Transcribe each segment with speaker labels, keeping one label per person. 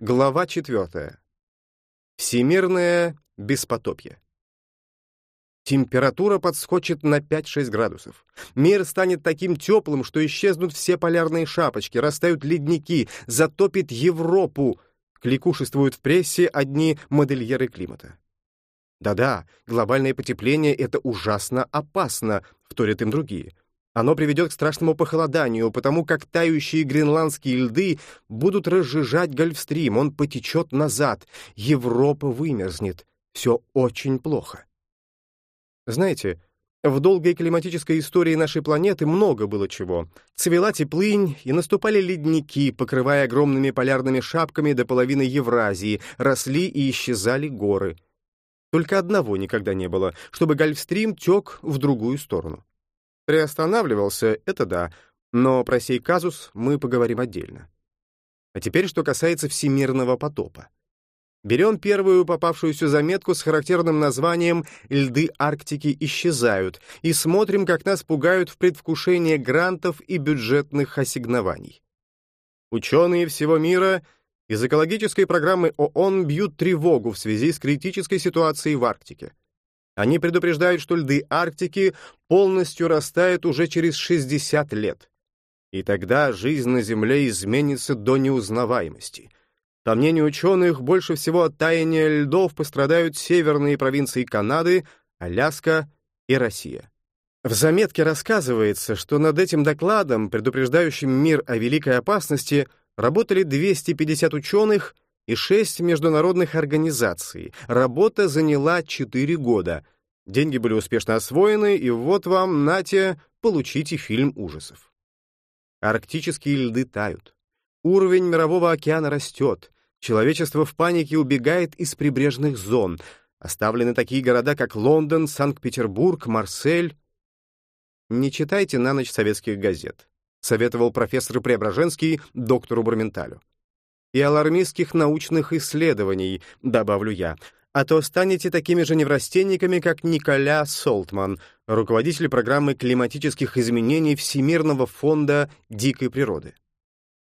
Speaker 1: Глава 4. Всемирное беспотопье. Температура подскочит на 5-6 градусов. Мир станет таким теплым, что исчезнут все полярные шапочки, растают ледники, затопит Европу. Кликушествуют в прессе одни модельеры климата. Да-да, глобальное потепление — это ужасно опасно, вторят им другие. Оно приведет к страшному похолоданию, потому как тающие гренландские льды будут разжижать Гольфстрим, он потечет назад, Европа вымерзнет. Все очень плохо. Знаете, в долгой климатической истории нашей планеты много было чего. Цвела теплынь, и наступали ледники, покрывая огромными полярными шапками до половины Евразии, росли и исчезали горы. Только одного никогда не было, чтобы Гольфстрим тек в другую сторону. Приостанавливался — это да, но про сей казус мы поговорим отдельно. А теперь, что касается всемирного потопа. Берем первую попавшуюся заметку с характерным названием «Льды Арктики исчезают» и смотрим, как нас пугают в предвкушении грантов и бюджетных ассигнований. Ученые всего мира из экологической программы ООН бьют тревогу в связи с критической ситуацией в Арктике. Они предупреждают, что льды Арктики полностью растают уже через 60 лет. И тогда жизнь на Земле изменится до неузнаваемости. По мнению ученых, больше всего от таяния льдов пострадают северные провинции Канады, Аляска и Россия. В заметке рассказывается, что над этим докладом, предупреждающим мир о великой опасности, работали 250 ученых — и шесть международных организаций. Работа заняла четыре года. Деньги были успешно освоены, и вот вам, нате, получите фильм ужасов. Арктические льды тают. Уровень мирового океана растет. Человечество в панике убегает из прибрежных зон. Оставлены такие города, как Лондон, Санкт-Петербург, Марсель. Не читайте на ночь советских газет, советовал профессор Преображенский доктору Барменталю и алармистских научных исследований, добавлю я, а то станете такими же неврастенниками, как Николя Солтман, руководитель программы климатических изменений Всемирного фонда дикой природы.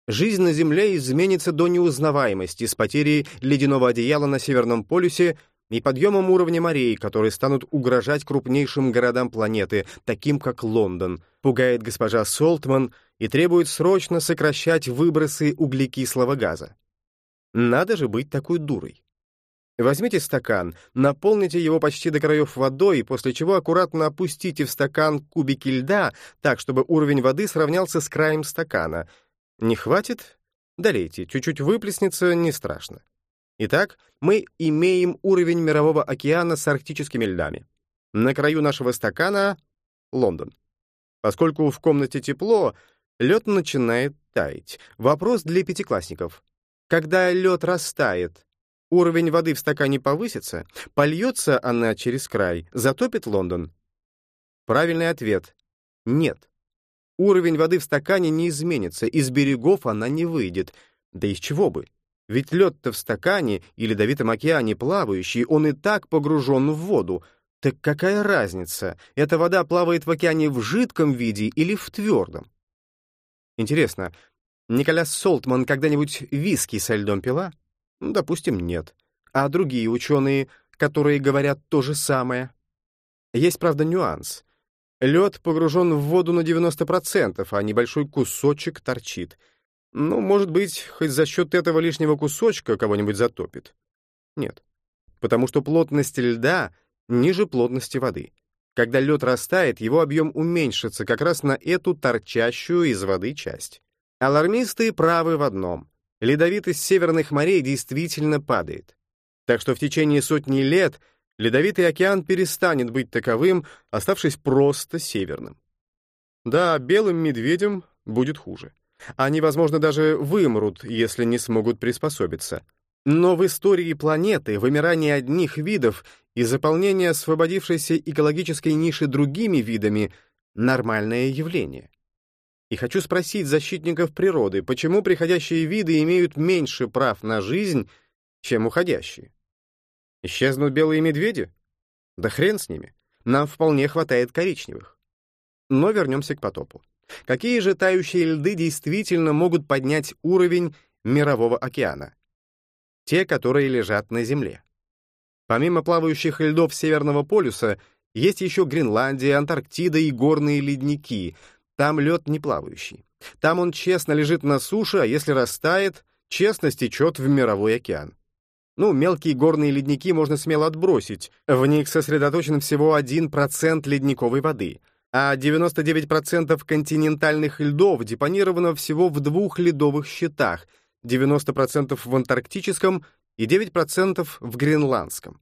Speaker 1: Жизнь на Земле изменится до неузнаваемости с потерей ледяного одеяла на Северном полюсе и подъемом уровня морей, которые станут угрожать крупнейшим городам планеты, таким как Лондон, пугает госпожа Солтман и требует срочно сокращать выбросы углекислого газа. Надо же быть такой дурой. Возьмите стакан, наполните его почти до краев водой, после чего аккуратно опустите в стакан кубики льда так, чтобы уровень воды сравнялся с краем стакана. Не хватит? Долейте, чуть-чуть выплеснется, не страшно. Итак, мы имеем уровень мирового океана с арктическими льдами. На краю нашего стакана — Лондон. Поскольку в комнате тепло, лед начинает таять. Вопрос для пятиклассников. Когда лед растает, уровень воды в стакане повысится, польется она через край, затопит Лондон? Правильный ответ — нет. Уровень воды в стакане не изменится, из берегов она не выйдет. Да из чего бы? Ведь лед-то в стакане или ледовитом океане плавающий, он и так погружен в воду. Так какая разница, эта вода плавает в океане в жидком виде или в твердом? Интересно, Николас Солтман когда-нибудь виски со льдом пила? Допустим, нет. А другие ученые, которые говорят то же самое? Есть, правда, нюанс. Лед погружен в воду на 90%, а небольшой кусочек торчит — ну, может быть, хоть за счет этого лишнего кусочка кого-нибудь затопит. Нет. Потому что плотность льда ниже плотности воды. Когда лед растает, его объем уменьшится как раз на эту торчащую из воды часть. Алармисты правы в одном. Ледовитость северных морей действительно падает. Так что в течение сотни лет ледовитый океан перестанет быть таковым, оставшись просто северным. Да, белым медведям будет хуже. Они, возможно, даже вымрут, если не смогут приспособиться. Но в истории планеты вымирание одних видов и заполнение освободившейся экологической ниши другими видами — нормальное явление. И хочу спросить защитников природы, почему приходящие виды имеют меньше прав на жизнь, чем уходящие? Исчезнут белые медведи? Да хрен с ними. Нам вполне хватает коричневых. Но вернемся к потопу. Какие же тающие льды действительно могут поднять уровень мирового океана? те, которые лежат на Земле. Помимо плавающих льдов Северного полюса, есть еще Гренландия, Антарктида и горные ледники. Там лед не плавающий. Там он честно лежит на суше, а если растает, честно стечет в мировой океан. Ну, мелкие горные ледники можно смело отбросить. В них сосредоточен всего 1% ледниковой воды, а 99% континентальных льдов депонировано всего в двух ледовых щитах, 90% в антарктическом и 9% в гренландском.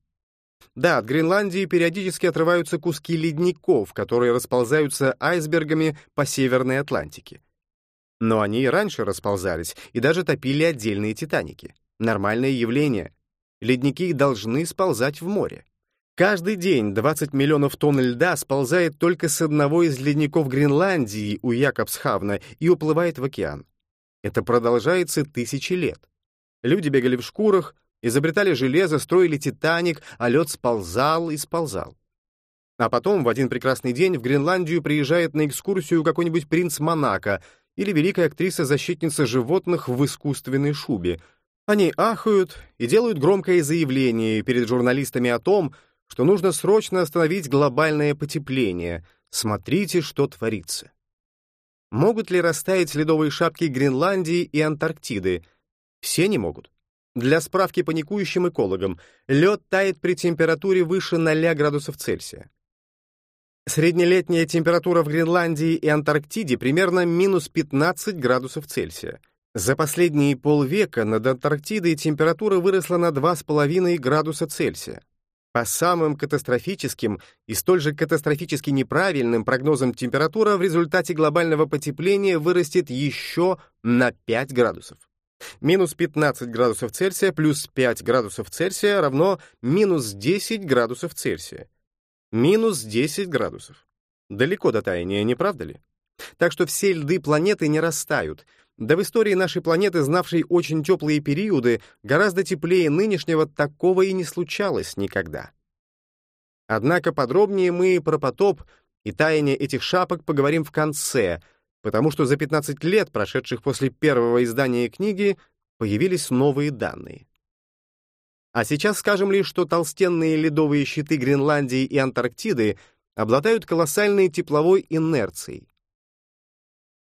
Speaker 1: Да, от Гренландии периодически отрываются куски ледников, которые расползаются айсбергами по Северной Атлантике. Но они и раньше расползались и даже топили отдельные «Титаники». Нормальное явление. Ледники должны сползать в море. Каждый день 20 миллионов тонн льда сползает только с одного из ледников Гренландии у Якобсхавна и уплывает в океан. Это продолжается тысячи лет. Люди бегали в шкурах, изобретали железо, строили «Титаник», а лед сползал и сползал. А потом в один прекрасный день в Гренландию приезжает на экскурсию какой-нибудь принц Монако или великая актриса-защитница животных в искусственной шубе. Они ахают и делают громкое заявление перед журналистами о том, что нужно срочно остановить глобальное потепление. Смотрите, что творится. Могут ли растаять ледовые шапки Гренландии и Антарктиды? Все не могут. Для справки паникующим экологам, лед тает при температуре выше 0 градусов Цельсия. Среднелетняя температура в Гренландии и Антарктиде примерно минус 15 градусов Цельсия. За последние полвека над Антарктидой температура выросла на 2,5 градуса Цельсия. По самым катастрофическим и столь же катастрофически неправильным прогнозам температура в результате глобального потепления вырастет еще на 5 градусов. Минус 15 градусов Цельсия плюс 5 градусов Цельсия равно минус 10 градусов Цельсия. Минус 10 градусов. Далеко до таяния, не правда ли? Так что все льды планеты не растают. Да в истории нашей планеты, знавшей очень теплые периоды, гораздо теплее нынешнего, такого и не случалось никогда. Однако подробнее мы про потоп и таяние этих шапок поговорим в конце, потому что за 15 лет, прошедших после первого издания книги, появились новые данные. А сейчас скажем лишь, что толстенные ледовые щиты Гренландии и Антарктиды обладают колоссальной тепловой инерцией.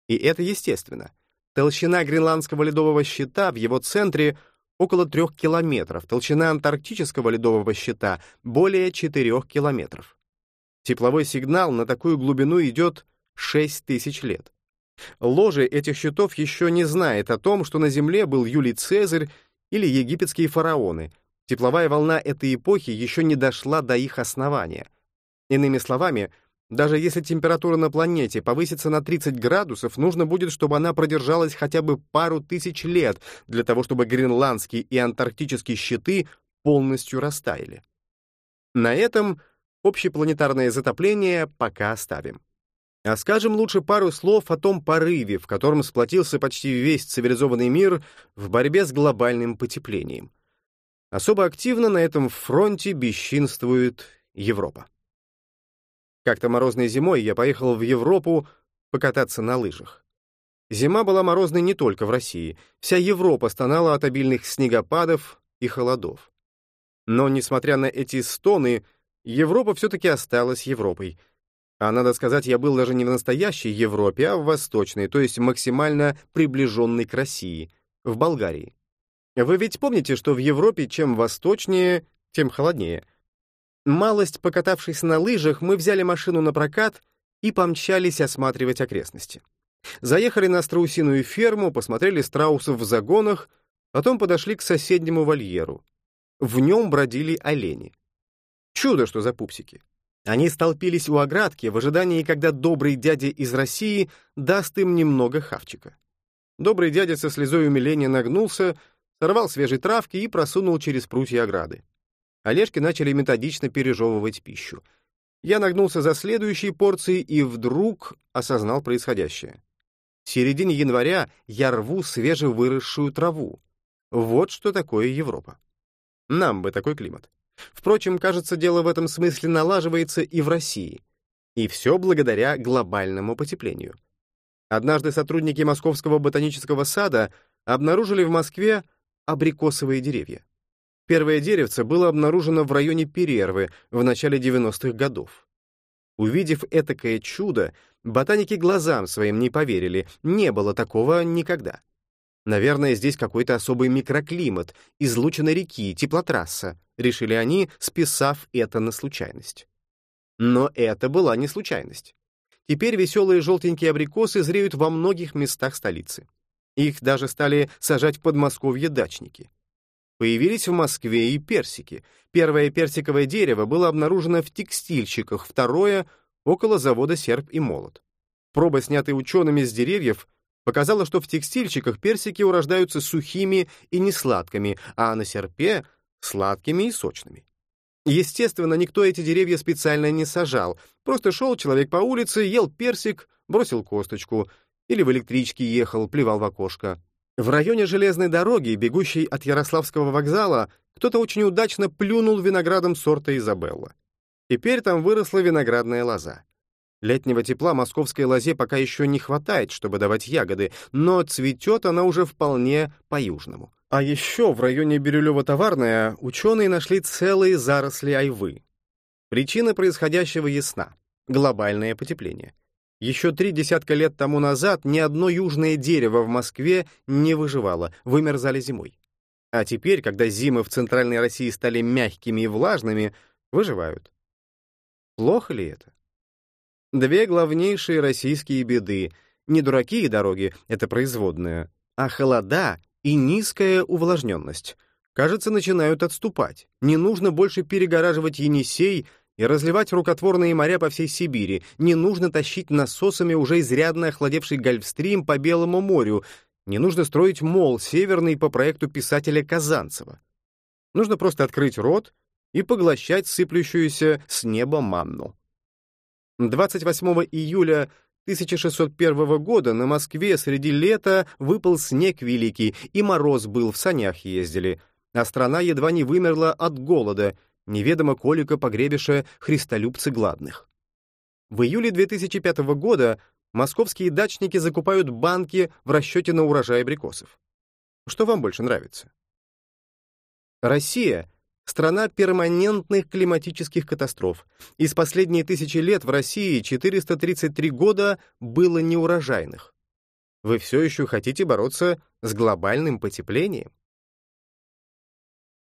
Speaker 1: И это естественно. Толщина гренландского ледового щита в его центре около 3 километров, толщина антарктического ледового щита более 4 километров. Тепловой сигнал на такую глубину идет 6 тысяч лет. Ложе этих щитов еще не знает о том, что на Земле был Юлий Цезарь или египетские фараоны, Тепловая волна этой эпохи еще не дошла до их основания. Иными словами, даже если температура на планете повысится на 30 градусов, нужно будет, чтобы она продержалась хотя бы пару тысяч лет для того, чтобы гренландские и антарктические щиты полностью растаяли. На этом общепланетарное затопление пока оставим. А скажем лучше пару слов о том порыве, в котором сплотился почти весь цивилизованный мир в борьбе с глобальным потеплением. Особо активно на этом фронте бесчинствует Европа. Как-то морозной зимой я поехал в Европу покататься на лыжах. Зима была морозной не только в России. Вся Европа стонала от обильных снегопадов и холодов. Но, несмотря на эти стоны, Европа все-таки осталась Европой. А надо сказать, я был даже не в настоящей Европе, а в восточной, то есть максимально приближенной к России, в Болгарии. Вы ведь помните, что в Европе чем восточнее, тем холоднее. Малость покатавшись на лыжах, мы взяли машину на прокат и помчались осматривать окрестности. Заехали на страусиную ферму, посмотрели страусов в загонах, потом подошли к соседнему вольеру. В нем бродили олени. Чудо, что за пупсики. Они столпились у оградки в ожидании, когда добрый дядя из России даст им немного хавчика. Добрый дядя со слезой умиления нагнулся, сорвал свежей травки и просунул через прутья ограды. Олежки начали методично пережевывать пищу. Я нагнулся за следующей порцией и вдруг осознал происходящее. В середине января я рву свежевыросшую траву. Вот что такое Европа. Нам бы такой климат. Впрочем, кажется, дело в этом смысле налаживается и в России. И все благодаря глобальному потеплению. Однажды сотрудники Московского ботанического сада обнаружили в Москве абрикосовые деревья. Первое деревце было обнаружено в районе Перервы в начале 90-х годов. Увидев этакое чудо, ботаники глазам своим не поверили, не было такого никогда. Наверное, здесь какой-то особый микроклимат, излучина реки, теплотрасса, решили они, списав это на случайность. Но это была не случайность. Теперь веселые желтенькие абрикосы зреют во многих местах столицы. Их даже стали сажать в Подмосковье дачники. Появились в Москве и персики. Первое персиковое дерево было обнаружено в текстильщиках, второе — около завода «Серп и молот». Проба, снятая учеными с деревьев, показала, что в текстильщиках персики урождаются сухими и несладкими, а на серпе — сладкими и сочными. Естественно, никто эти деревья специально не сажал. Просто шел человек по улице, ел персик, бросил косточку. Или в электричке ехал, плевал в окошко. В районе железной дороги, бегущей от Ярославского вокзала, кто-то очень удачно плюнул виноградом сорта Изабелла. Теперь там выросла виноградная лоза. Летнего тепла московской лозе пока еще не хватает, чтобы давать ягоды, но цветет она уже вполне по-южному. А еще в районе Бирюлево-Товарная ученые нашли целые заросли айвы. Причина происходящего ясна — глобальное потепление. Еще три десятка лет тому назад ни одно южное дерево в Москве не выживало, вымерзали зимой. А теперь, когда зимы в Центральной России стали мягкими и влажными, выживают. Плохо ли это? Две главнейшие российские беды — не дураки и дороги, это производная, а холода и низкая увлажненность. Кажется, начинают отступать. Не нужно больше перегораживать Енисей и разливать рукотворные моря по всей Сибири. Не нужно тащить насосами уже изрядно охладевший Гольфстрим по Белому морю. Не нужно строить мол северный по проекту писателя Казанцева. Нужно просто открыть рот и поглощать сыплющуюся с неба манну. 28 июля 1601 года на Москве среди лета выпал снег великий, и мороз был, в санях ездили, а страна едва не вымерла от голода, неведомо колика погребиша христолюбцы гладных. В июле 2005 года московские дачники закупают банки в расчете на урожай абрикосов. Что вам больше нравится? Россия Страна перманентных климатических катастроф. Из последние тысячи лет в России 433 года было неурожайных. Вы все еще хотите бороться с глобальным потеплением?